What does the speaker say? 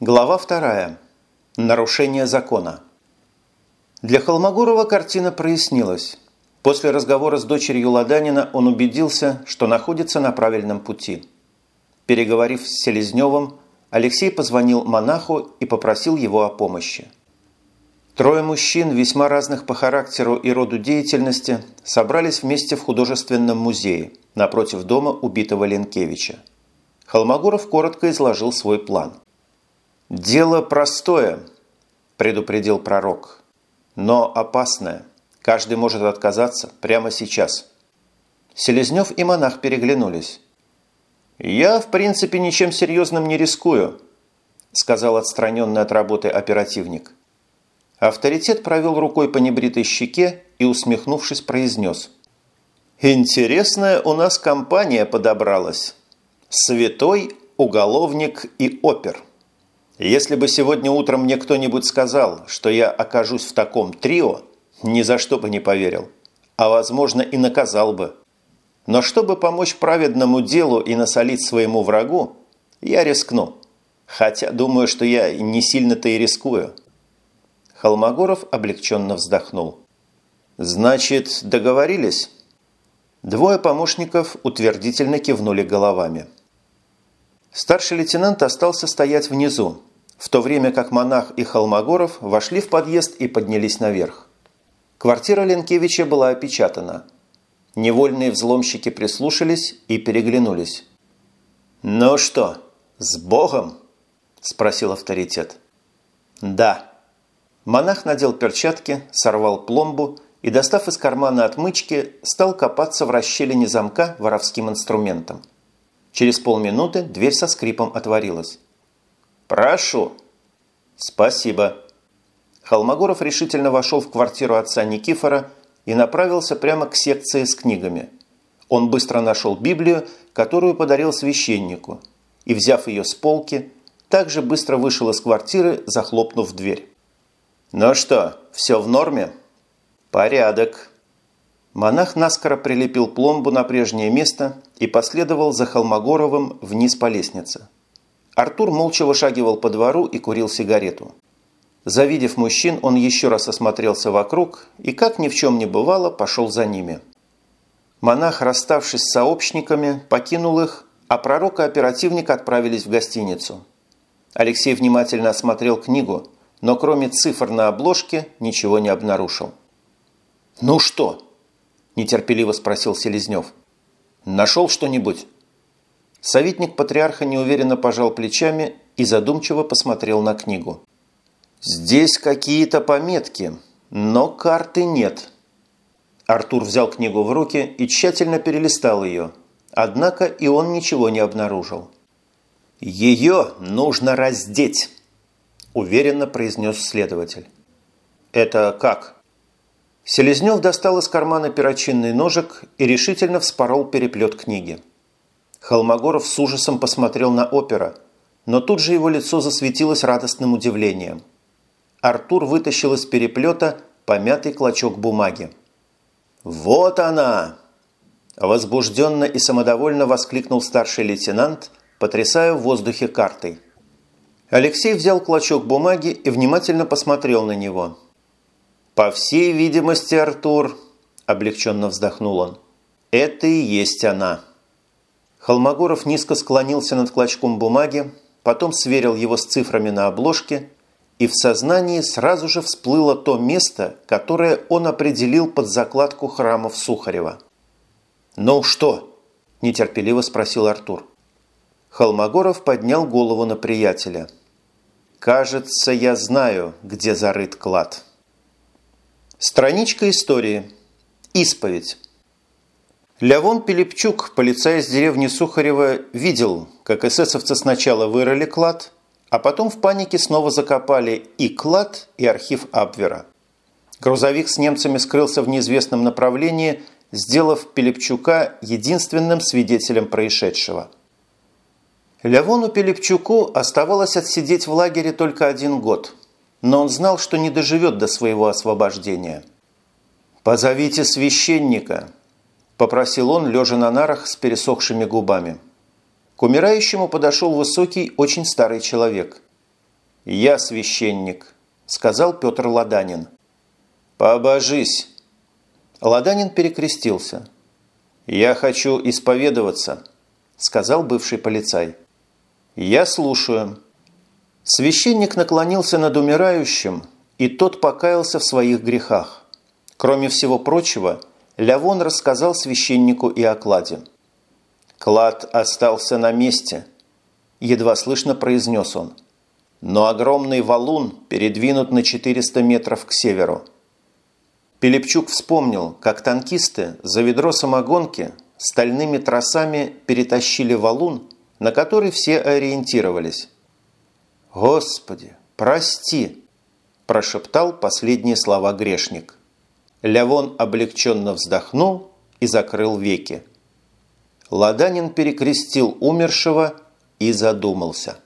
Глава вторая. Нарушение закона. Для Холмогорова картина прояснилась. После разговора с дочерью Ладанина он убедился, что находится на правильном пути. Переговорив с Селезневым, Алексей позвонил монаху и попросил его о помощи. Трое мужчин, весьма разных по характеру и роду деятельности, собрались вместе в художественном музее напротив дома убитого Ленкевича. Холмогоров коротко изложил свой план. «Дело простое», – предупредил пророк, – «но опасное. Каждый может отказаться прямо сейчас». Селезнев и монах переглянулись. «Я, в принципе, ничем серьезным не рискую», – сказал отстраненный от работы оперативник. Авторитет провел рукой по небритой щеке и, усмехнувшись, произнес. «Интересная у нас компания подобралась. Святой, уголовник и опер». Если бы сегодня утром мне кто-нибудь сказал, что я окажусь в таком трио, ни за что бы не поверил. А, возможно, и наказал бы. Но чтобы помочь праведному делу и насолить своему врагу, я рискну. Хотя думаю, что я не сильно-то и рискую. Холмогоров облегченно вздохнул. «Значит, договорились?» Двое помощников утвердительно кивнули головами. Старший лейтенант остался стоять внизу, в то время как монах и Холмогоров вошли в подъезд и поднялись наверх. Квартира Ленкевича была опечатана. Невольные взломщики прислушались и переглянулись. «Ну что, с Богом?» – спросил авторитет. «Да». Монах надел перчатки, сорвал пломбу и, достав из кармана отмычки, стал копаться в расщелине замка воровским инструментом. Через полминуты дверь со скрипом отворилась. «Прошу». «Спасибо». Холмогоров решительно вошел в квартиру отца Никифора и направился прямо к секции с книгами. Он быстро нашел Библию, которую подарил священнику, и, взяв ее с полки, также быстро вышел из квартиры, захлопнув дверь. «Ну что, все в норме?» «Порядок», Монах наскоро прилепил пломбу на прежнее место и последовал за Холмогоровым вниз по лестнице. Артур молча вышагивал по двору и курил сигарету. Завидев мужчин, он еще раз осмотрелся вокруг и, как ни в чем не бывало, пошел за ними. Монах, расставшись с сообщниками, покинул их, а пророк и оперативник отправились в гостиницу. Алексей внимательно осмотрел книгу, но кроме цифр на обложке ничего не обнаружил. «Ну что?» – нетерпеливо спросил Селезнев. «Нашел что-нибудь?» Советник патриарха неуверенно пожал плечами и задумчиво посмотрел на книгу. «Здесь какие-то пометки, но карты нет». Артур взял книгу в руки и тщательно перелистал ее, однако и он ничего не обнаружил. «Ее нужно раздеть», – уверенно произнес следователь. «Это как?» Селезнев достал из кармана перочинный ножик и решительно вспорол переплет книги. Холмогоров с ужасом посмотрел на опера, но тут же его лицо засветилось радостным удивлением. Артур вытащил из переплета помятый клочок бумаги. «Вот она!» Возбужденно и самодовольно воскликнул старший лейтенант, потрясая в воздухе картой. Алексей взял клочок бумаги и внимательно посмотрел на него – «По всей видимости, Артур», – облегченно вздохнул он, – «это и есть она». Холмогоров низко склонился над клочком бумаги, потом сверил его с цифрами на обложке, и в сознании сразу же всплыло то место, которое он определил под закладку храмов Сухарева. «Ну что?» – нетерпеливо спросил Артур. Холмогоров поднял голову на приятеля. «Кажется, я знаю, где зарыт клад». Страничка истории. Исповедь. Лявон Пилипчук, полицай из деревни Сухарева, видел, как эсэсовцы сначала вырыли клад, а потом в панике снова закопали и клад, и архив Абвера. Грузовик с немцами скрылся в неизвестном направлении, сделав Пилипчука единственным свидетелем происшедшего. Лявону Пилипчуку оставалось отсидеть в лагере только один год – но он знал, что не доживет до своего освобождения. «Позовите священника», – попросил он, лежа на нарах с пересохшими губами. К умирающему подошел высокий, очень старый человек. «Я священник», – сказал Петр Ладанин. «Пообожись». Ладанин перекрестился. «Я хочу исповедоваться», – сказал бывший полицай. «Я слушаю». Священник наклонился над умирающим, и тот покаялся в своих грехах. Кроме всего прочего, Лявон рассказал священнику и о кладе. «Клад остался на месте», – едва слышно произнес он. «Но огромный валун передвинут на 400 метров к северу». Пилипчук вспомнил, как танкисты за ведро самогонки стальными тросами перетащили валун, на который все ориентировались. «Господи, прости!» – прошептал последние слова грешник. Лявон облегченно вздохнул и закрыл веки. Ладанин перекрестил умершего и задумался –